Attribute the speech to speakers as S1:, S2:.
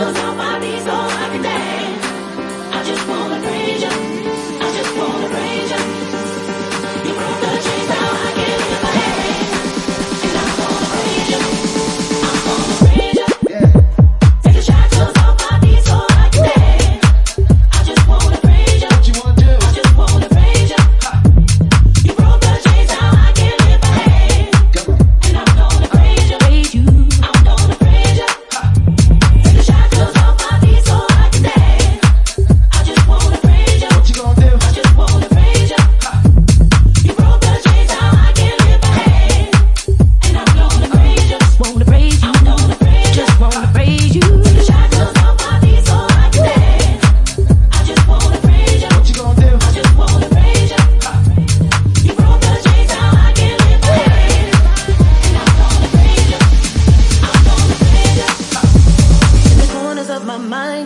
S1: Cause nobody's all I can dance.